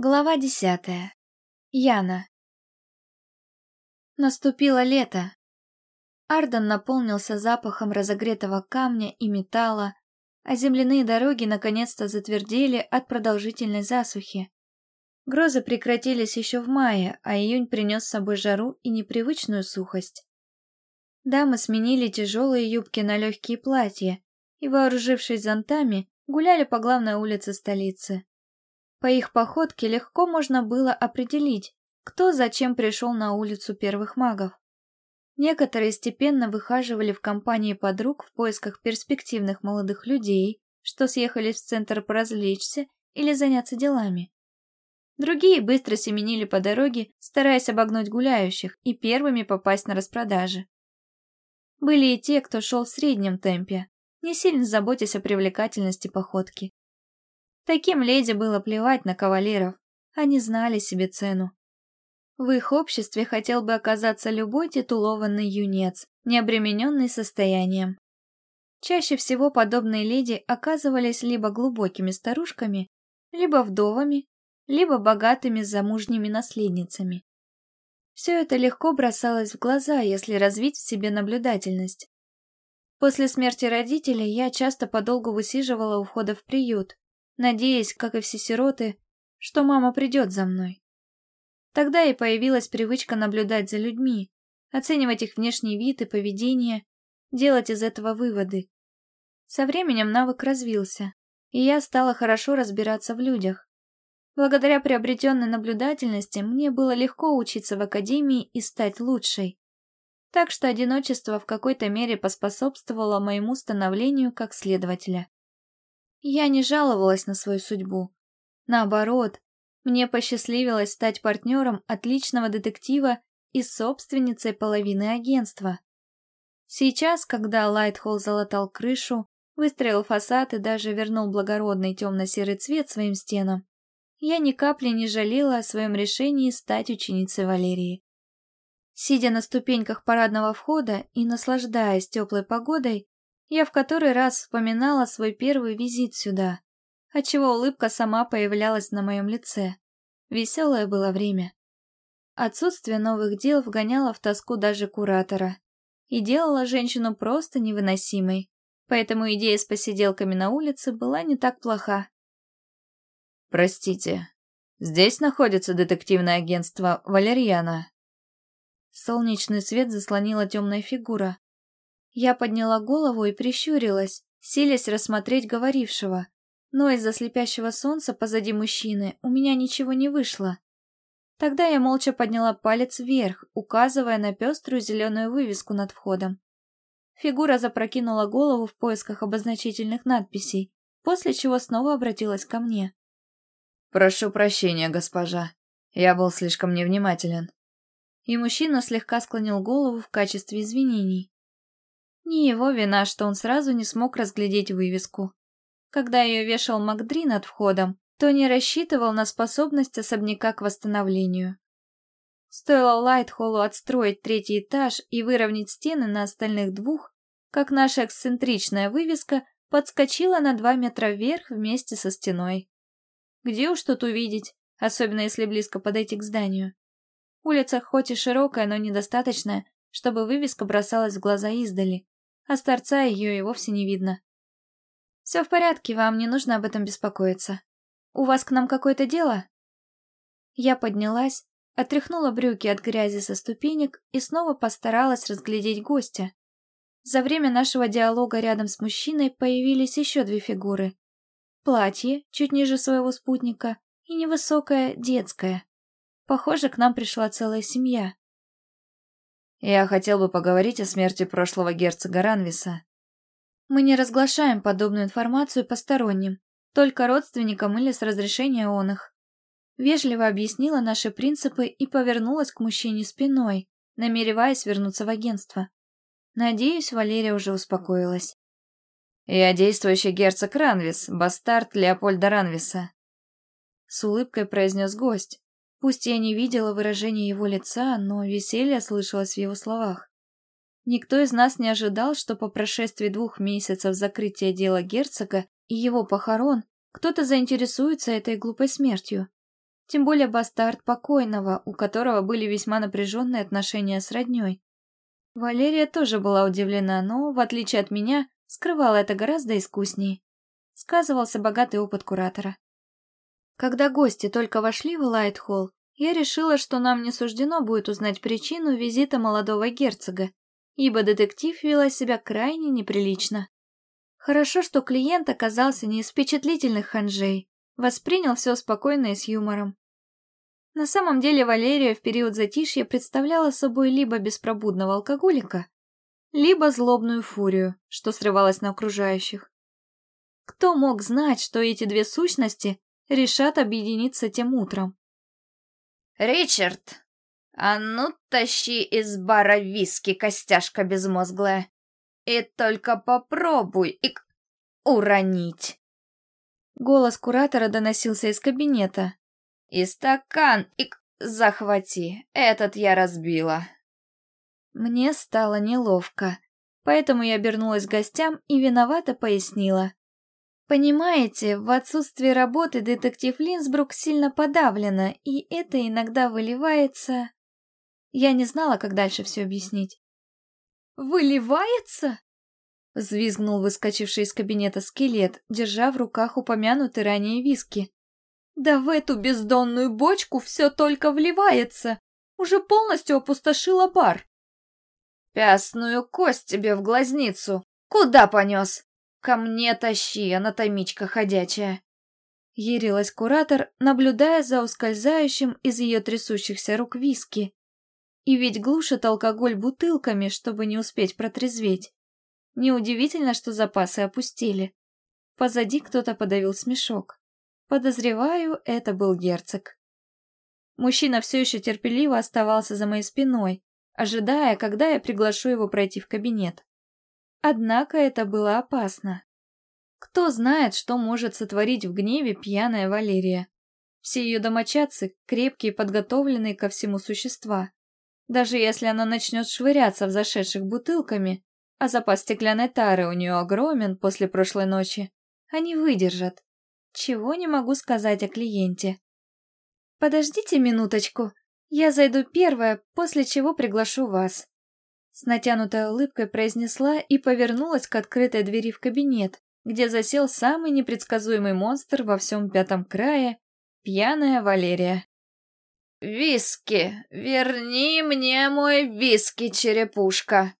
Глава десятая. Яна. Наступило лето. Арден наполнился запахом разогретого камня и металла, а земляные дороги наконец-то затвердели от продолжительной засухи. Грозы прекратились еще в мае, а июнь принес с собой жару и непривычную сухость. Дамы сменили тяжелые юбки на легкие платья и, вооружившись зонтами, гуляли по главной улице столицы. По их походке легко можно было определить, кто зачем пришел на улицу первых магов. Некоторые степенно выхаживали в компании подруг в поисках перспективных молодых людей, что съехались в центр поразвлечься или заняться делами. Другие быстро семенили по дороге, стараясь обогнуть гуляющих и первыми попасть на распродажи. Были и те, кто шел в среднем темпе, не сильно заботясь о привлекательности походки. Таким леди было плевать на кавалеров, они знали себе цену. В их обществе хотел бы оказаться любой титулованный юнец, не обремененный состоянием. Чаще всего подобные леди оказывались либо глубокими старушками, либо вдовами, либо богатыми замужними наследницами. Все это легко бросалось в глаза, если развить в себе наблюдательность. После смерти родителей я часто подолгу высиживала у входа в приют, надеясь, как и все сироты, что мама придет за мной. Тогда и появилась привычка наблюдать за людьми, оценивать их внешний вид и поведение, делать из этого выводы. Со временем навык развился, и я стала хорошо разбираться в людях. Благодаря приобретенной наблюдательности мне было легко учиться в академии и стать лучшей. Так что одиночество в какой-то мере поспособствовало моему становлению как следователя. Я не жаловалась на свою судьбу. Наоборот, мне посчастливилось стать партнером отличного детектива и собственницей половины агентства. Сейчас, когда Лайтхолл залатал крышу, выстроил фасад и даже вернул благородный темно-серый цвет своим стенам, я ни капли не жалела о своем решении стать ученицей Валерии. Сидя на ступеньках парадного входа и наслаждаясь теплой погодой, я в который раз вспоминала свой первый визит сюда, отчего улыбка сама появлялась на моем лице. Веселое было время. Отсутствие новых дел вгоняло в тоску даже куратора и делало женщину просто невыносимой, поэтому идея с посиделками на улице была не так плоха. «Простите, здесь находится детективное агентство Валерьяна?» Солнечный свет заслонила темная фигура, я подняла голову и прищурилась, силясь рассмотреть говорившего. Но из-за слепящего солнца позади мужчины у меня ничего не вышло. Тогда я молча подняла палец вверх, указывая на пеструю зеленую вывеску над входом. Фигура запрокинула голову в поисках обозначительных надписей, после чего снова обратилась ко мне. «Прошу прощения, госпожа. Я был слишком невнимателен». И мужчина слегка склонил голову в качестве извинений. Не его вина, что он сразу не смог разглядеть вывеску. Когда ее вешал Макдри над входом, то не рассчитывал на способность особняка к восстановлению. Стоило Лайтхоллу отстроить третий этаж и выровнять стены на остальных двух, как наша эксцентричная вывеска подскочила на два метра вверх вместе со стеной. Где уж тут увидеть, особенно если близко подойти к зданию. Улица хоть и широкая, но недостаточная, чтобы вывеска бросалась в глаза издали а с торца ее и вовсе не видно. «Все в порядке, вам не нужно об этом беспокоиться. У вас к нам какое-то дело?» Я поднялась, отряхнула брюки от грязи со ступенек и снова постаралась разглядеть гостя. За время нашего диалога рядом с мужчиной появились еще две фигуры. Платье, чуть ниже своего спутника, и невысокое, детское. Похоже, к нам пришла целая семья. Я хотел бы поговорить о смерти прошлого герцога Ранвиса. Мы не разглашаем подобную информацию посторонним, только родственникам или с разрешения он их. Вежливо объяснила наши принципы и повернулась к мужчине спиной, намереваясь вернуться в агентство. Надеюсь, Валерия уже успокоилась. «Я действующий герцог Ранвис, бастард Леопольда Ранвиса», — с улыбкой произнес гость, Пусть я не видела выражения его лица, но веселье слышалось в его словах. Никто из нас не ожидал, что по прошествии двух месяцев закрытия дела герцога и его похорон кто-то заинтересуется этой глупой смертью. Тем более бастард покойного, у которого были весьма напряженные отношения с родней. Валерия тоже была удивлена, но, в отличие от меня, скрывала это гораздо искуснее. Сказывался богатый опыт куратора. Когда гости только вошли в Лайтхолл, я решила, что нам не суждено будет узнать причину визита молодого герцога, ибо детектив вела себя крайне неприлично. Хорошо, что клиент оказался не из впечатлительных ханжей, воспринял все спокойно и с юмором. На самом деле Валерия в период затишья представляла собой либо беспробудного алкоголика, либо злобную фурию, что срывалась на окружающих. Кто мог знать, что эти две сущности решат объединиться тем утром? «Ричард, а ну тащи из бара виски, костяшка безмозглая, и только попробуй их уронить!» Голос куратора доносился из кабинета, и стакан, и захвати, этот я разбила. Мне стало неловко, поэтому я обернулась к гостям и виновато пояснила. Понимаете, в отсутствие работы детектив Линсбрук сильно подавлена, и это иногда выливается... Я не знала, как дальше все объяснить. «Выливается?» Взвизгнул выскочивший из кабинета скелет, держа в руках упомянутый ранее виски. Да в эту бездонную бочку все только вливается. Уже полностью опустошила бар. Пясную кость тебе в глазницу. Куда понес? Ко мне тащи, анатомичка ходячая. Ярилась куратор, наблюдая за ускользающим из ее трясущихся рук виски. И ведь глушит алкоголь бутылками, чтобы не успеть протрезветь. Неудивительно, что запасы опустили. Позади кто-то подавил смешок. Подозреваю, это был герцог. Мужчина все еще терпеливо оставался за моей спиной, ожидая, когда я приглашу его пройти в кабинет. Однако это было опасно. Кто знает, что может сотворить в гневе пьяная Валерия. Все ее домочадцы — крепкие, подготовленные ко всему существа. Даже если она начнет швыряться в зашедших бутылками, а запас стеклянной тары у нее огромен после прошлой ночи, они выдержат. Чего не могу сказать о клиенте. Подождите минуточку, я зайду первая, после чего приглашу вас. С натянутой улыбкой произнесла и повернулась к открытой двери в кабинет, где засел самый непредсказуемый монстр во всем пятом крае — пьяная Валерия. «Виски! Верни мне мой виски, черепушка!»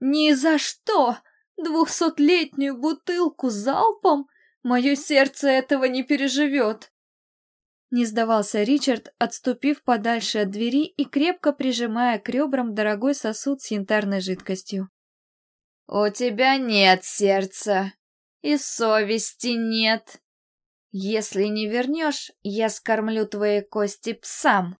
«Ни за что! Двухсотлетнюю бутылку залпом? Мое сердце этого не переживет!» Не сдавался Ричард, отступив подальше от двери и крепко прижимая к ребрам дорогой сосуд с янтарной жидкостью. «У тебя нет сердца, и совести нет. Если не вернешь, я скормлю твои кости псам».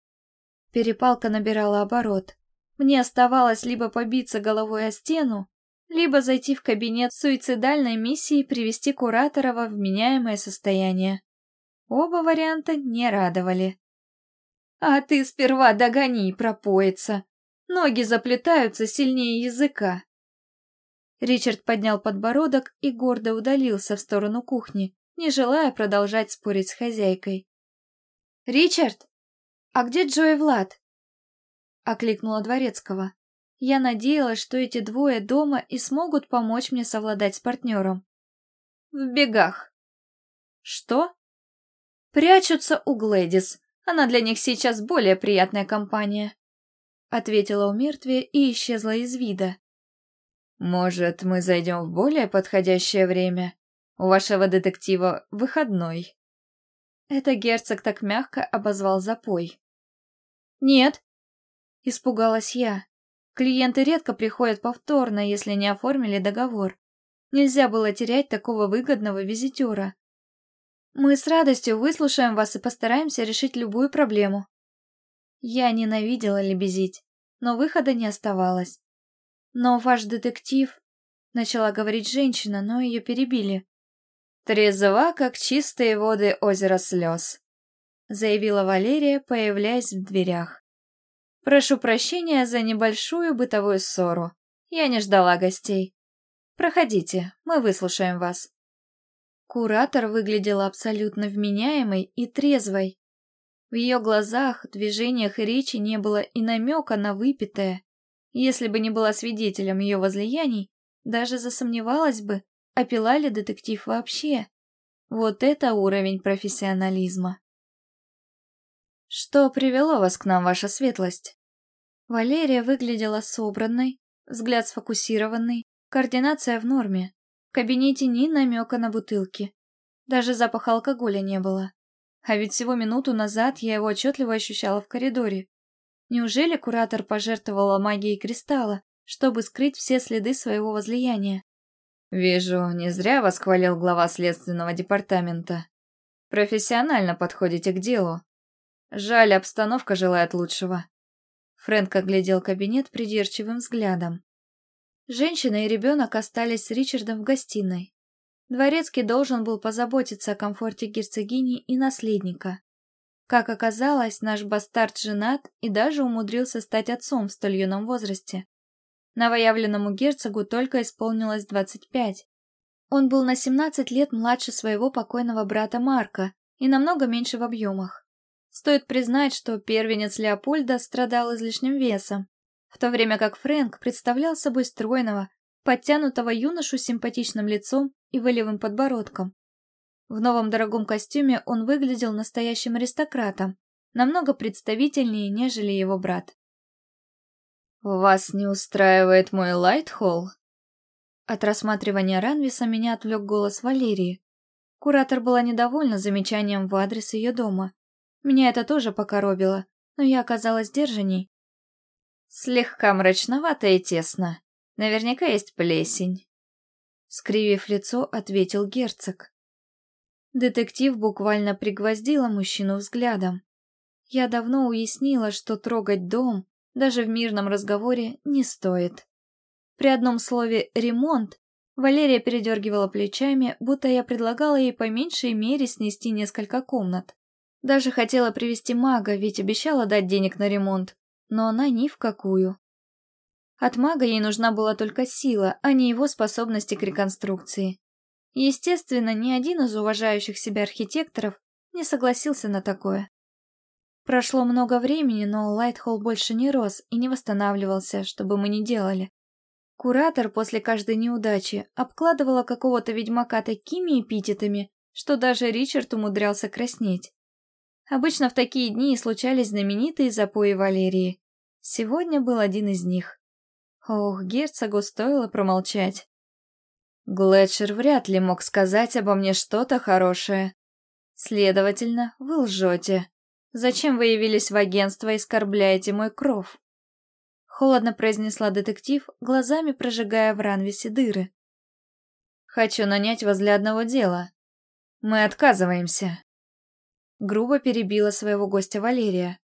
Перепалка набирала оборот. Мне оставалось либо побиться головой о стену, либо зайти в кабинет суицидальной миссии и привести куратора во вменяемое состояние. Оба варианта не радовали. «А ты сперва догони, пропоится. Ноги заплетаются сильнее языка». Ричард поднял подбородок и гордо удалился в сторону кухни, не желая продолжать спорить с хозяйкой. «Ричард, а где Джо и Влад?» — окликнула Дворецкого. Я надеялась, что эти двое дома и смогут помочь мне совладать с партнером. В бегах. Что? Прячутся у Глэдис. Она для них сейчас более приятная компания. Ответила у мертвия и исчезла из вида. Может, мы зайдем в более подходящее время? У вашего детектива выходной. Это герцог так мягко обозвал запой. Нет, испугалась я. Клиенты редко приходят повторно, если не оформили договор. Нельзя было терять такого выгодного визитера. Мы с радостью выслушаем вас и постараемся решить любую проблему. Я ненавидела лебезить, но выхода не оставалось. Но ваш детектив... Начала говорить женщина, но ее перебили. «Трезва, как чистые воды озера слез», заявила Валерия, появляясь в дверях. Прошу прощения за небольшую бытовую ссору. Я не ждала гостей. Проходите, мы выслушаем вас. Куратор выглядела абсолютно вменяемой и трезвой. В ее глазах, движениях и речи не было и намека на выпитое. Если бы не была свидетелем ее возлияний, даже засомневалась бы, опила ли детектив вообще. Вот это уровень профессионализма. Что привело вас к нам, ваша светлость? Валерия выглядела собранной, взгляд сфокусированный, координация в норме. Кабинете ни намека на бутылки. Даже запаха алкоголя не было. А ведь всего минуту назад я его отчетливо ощущала в коридоре. Неужели куратор пожертвовала магией кристалла, чтобы скрыть все следы своего возлияния? Вижу, не зря вас глава следственного департамента. Профессионально подходите к делу. Жаль, обстановка желает лучшего. Фрэнк оглядел кабинет придирчивым взглядом. Женщина и ребенок остались с Ричардом в гостиной. Дворецкий должен был позаботиться о комфорте герцогини и наследника. Как оказалось, наш бастард женат и даже умудрился стать отцом в столь юном возрасте. Новоявленному герцогу только исполнилось 25. Он был на 17 лет младше своего покойного брата Марка и намного меньше в объемах. Стоит признать, что первенец Леопольда страдал излишним весом, в то время как Фрэнк представлял собой стройного, подтянутого юношу с симпатичным лицом и волевым подбородком. В новом дорогом костюме он выглядел настоящим аристократом, намного представительнее, нежели его брат. «Вас не устраивает мой Лайтхолл?» От рассматривания Ранвиса меня отвлек голос Валерии. Куратор была недовольна замечанием в адрес ее дома. Меня это тоже покоробило, но я оказалась сдержанней. «Слегка мрачновато и тесно. Наверняка есть плесень». Скривив лицо, ответил герцог. Детектив буквально пригвоздила мужчину взглядом. Я давно уяснила, что трогать дом, даже в мирном разговоре, не стоит. При одном слове «ремонт» Валерия передергивала плечами, будто я предлагала ей по меньшей мере снести несколько комнат. Даже хотела привести мага, ведь обещала дать денег на ремонт, но она ни в какую. От мага ей нужна была только сила, а не его способности к реконструкции. Естественно, ни один из уважающих себя архитекторов не согласился на такое. Прошло много времени, но Лайтхолл больше не рос и не восстанавливался, что бы мы ни делали. Куратор после каждой неудачи обкладывала какого-то ведьмака такими эпитетами, что даже Ричард умудрялся краснеть. Обычно в такие дни случались знаменитые запои Валерии. Сегодня был один из них. Ох, герцогу стоило промолчать. Глетчер вряд ли мог сказать обо мне что-то хорошее. Следовательно, вы лжете. Зачем вы явились в агентство и оскорбляете мой кров? Холодно произнесла детектив, глазами прожигая в ранвисе дыры. Хочу нанять вас для одного дела. Мы отказываемся. Грубо перебила своего гостя Валерия.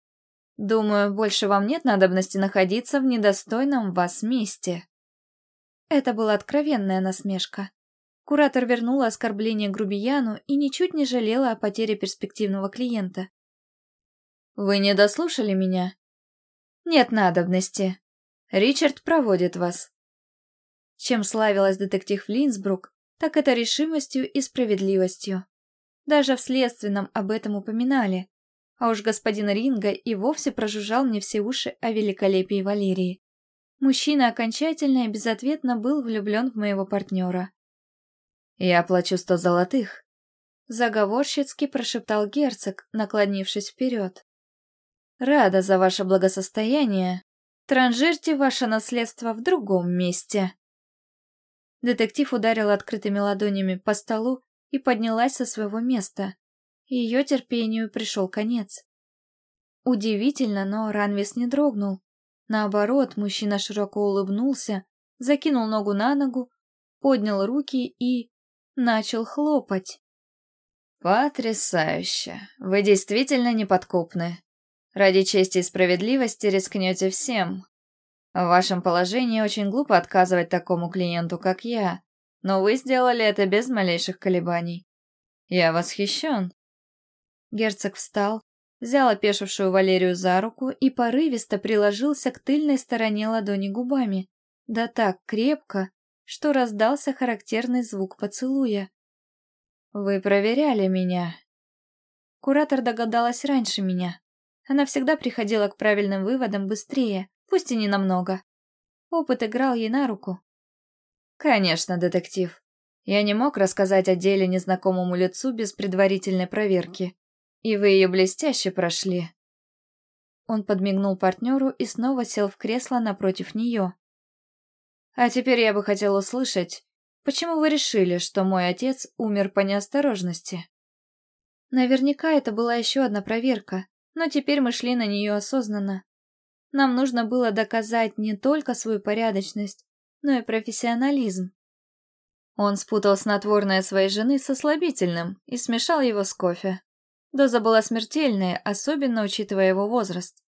Думаю, больше вам нет надобности находиться в недостойном вас месте. Это была откровенная насмешка. Куратор вернула оскорбление грубияну и ничуть не жалела о потере перспективного клиента. «Вы не дослушали меня?» «Нет надобности. Ричард проводит вас». Чем славилась детектив Линсбрук, так это решимостью и справедливостью. Даже в следственном об этом упоминали, а уж господин Ринга и вовсе прожужжал мне все уши о великолепии Валерии. Мужчина окончательно и безответно был влюблен в моего партнера. «Я плачу сто золотых», — заговорщицки прошептал герцог, наклонившись вперед. «Рада за ваше благосостояние. Транжирьте ваше наследство в другом месте». Детектив ударил открытыми ладонями по столу и поднялась со своего места. Ее терпению пришел конец. Удивительно, но Ранвис не дрогнул. Наоборот, мужчина широко улыбнулся, закинул ногу на ногу, поднял руки и... начал хлопать. «Потрясающе! Вы действительно неподкупны. Ради чести и справедливости рискнете всем. В вашем положении очень глупо отказывать такому клиенту, как я, но вы сделали это без малейших колебаний. Я восхищен. Герцог встал, взял опешившую Валерию за руку и порывисто приложился к тыльной стороне ладони губами. Да так крепко, что раздался характерный звук поцелуя. «Вы проверяли меня?» Куратор догадалась раньше меня. Она всегда приходила к правильным выводам быстрее, пусть и не намного. Опыт играл ей на руку. «Конечно, детектив. Я не мог рассказать о деле незнакомому лицу без предварительной проверки. И вы ее блестяще прошли». Он подмигнул партнеру и снова сел в кресло напротив нее. «А теперь я бы хотел услышать, почему вы решили, что мой отец умер по неосторожности?» Наверняка это была еще одна проверка, но теперь мы шли на нее осознанно. Нам нужно было доказать не только свою порядочность, но и профессионализм. Он спутал снотворное своей жены со слабительным и смешал его с кофе. Доза была смертельная, особенно учитывая его возраст.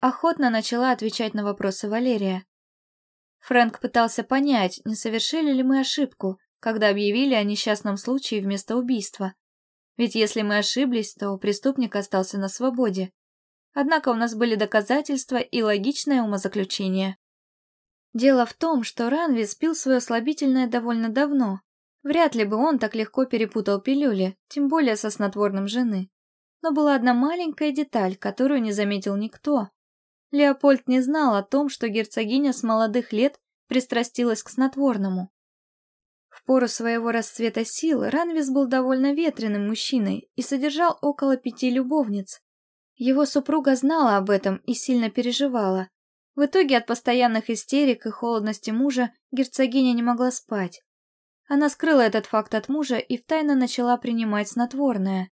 Охотно начала отвечать на вопросы Валерия. Фрэнк пытался понять, не совершили ли мы ошибку, когда объявили о несчастном случае вместо убийства. Ведь если мы ошиблись, то преступник остался на свободе. Однако у нас были доказательства и логичное умозаключение. Дело в том, что Ранви спил свое слабительное довольно давно. Вряд ли бы он так легко перепутал пилюли, тем более со снотворным жены. Но была одна маленькая деталь, которую не заметил никто. Леопольд не знал о том, что герцогиня с молодых лет пристрастилась к снотворному. В пору своего расцвета сил Ранвис был довольно ветреным мужчиной и содержал около пяти любовниц. Его супруга знала об этом и сильно переживала. В итоге от постоянных истерик и холодности мужа герцогиня не могла спать. Она скрыла этот факт от мужа и втайне начала принимать снотворное.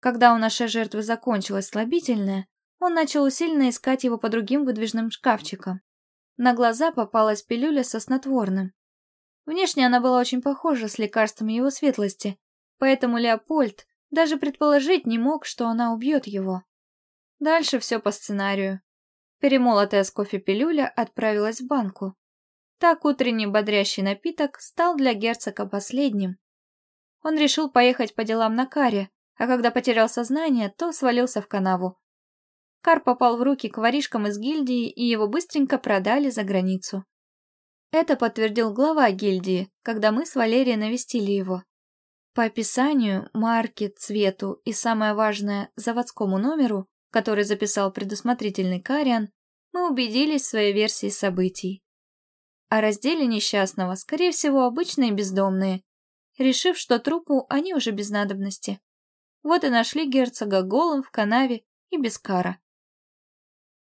Когда у нашей жертвы закончилось слабительное, он начал усиленно искать его по другим выдвижным шкафчикам. На глаза попалась пилюля со снотворным. Внешне она была очень похожа с лекарством его светлости, поэтому Леопольд даже предположить не мог, что она убьет его. Дальше все по сценарию. Перемолотая с кофе пилюля отправилась в банку. Так утренний бодрящий напиток стал для герцога последним. Он решил поехать по делам на каре, а когда потерял сознание, то свалился в канаву. Кар попал в руки к воришкам из гильдии, и его быстренько продали за границу. Это подтвердил глава гильдии, когда мы с Валерией навестили его. По описанию, марке, цвету и, самое важное, заводскому номеру, который записал предусмотрительный Кариан, мы убедились в своей версии событий. О разделе несчастного, скорее всего, обычные бездомные, решив, что трупу они уже без надобности. Вот и нашли герцога голым в канаве и без кара.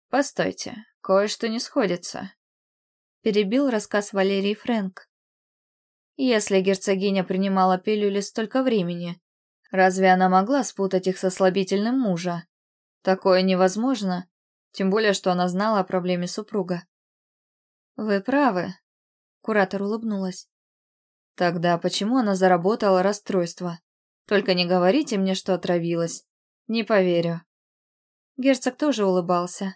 «Постойте, кое-что не сходится», перебил рассказ Валерий Фрэнк. Если герцогиня принимала пилюли столько времени, разве она могла спутать их со слабительным мужа? Такое невозможно, тем более, что она знала о проблеме супруга. Вы правы, куратор улыбнулась. Тогда почему она заработала расстройство? Только не говорите мне, что отравилась. Не поверю. Герцог тоже улыбался.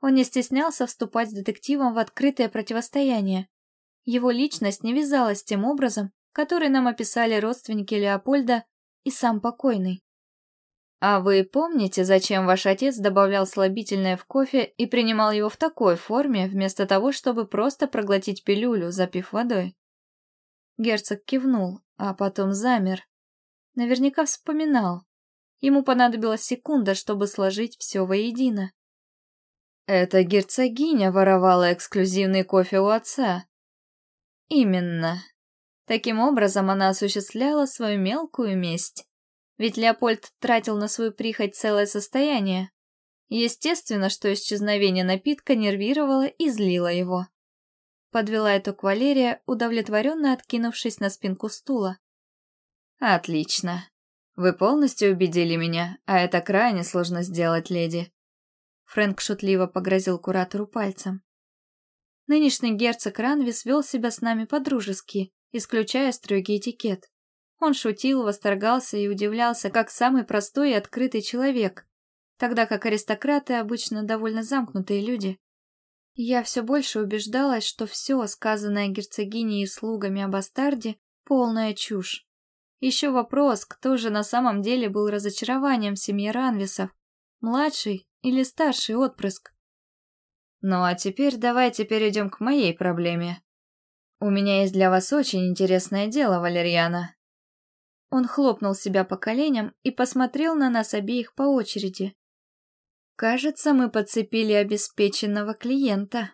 Он не стеснялся вступать с детективом в открытое противостояние. Его личность не вязалась тем образом, который нам описали родственники Леопольда и сам покойный. «А вы помните, зачем ваш отец добавлял слабительное в кофе и принимал его в такой форме, вместо того, чтобы просто проглотить пилюлю, запив водой?» Герцог кивнул, а потом замер. Наверняка вспоминал. Ему понадобилась секунда, чтобы сложить все воедино. Эта герцогиня воровала эксклюзивный кофе у отца. Именно. Таким образом она осуществляла свою мелкую месть. Ведь Леопольд тратил на свою прихоть целое состояние. Естественно, что исчезновение напитка нервировало и злило его. Подвела итог Валерия, удовлетворенно откинувшись на спинку стула. «Отлично. Вы полностью убедили меня, а это крайне сложно сделать, леди. Фрэнк шутливо погрозил куратору пальцем. Нынешний герцог Ранвис вел себя с нами по-дружески, исключая строгий этикет. Он шутил, восторгался и удивлялся, как самый простой и открытый человек, тогда как аристократы обычно довольно замкнутые люди. Я все больше убеждалась, что все, сказанное герцогиней и слугами о бастарде, полная чушь. Еще вопрос, кто же на самом деле был разочарованием в семье Ранвисов, младший или старший отпрыск. Ну а теперь давайте перейдем к моей проблеме. У меня есть для вас очень интересное дело, Валерьяна. Он хлопнул себя по коленям и посмотрел на нас обеих по очереди. Кажется, мы подцепили обеспеченного клиента.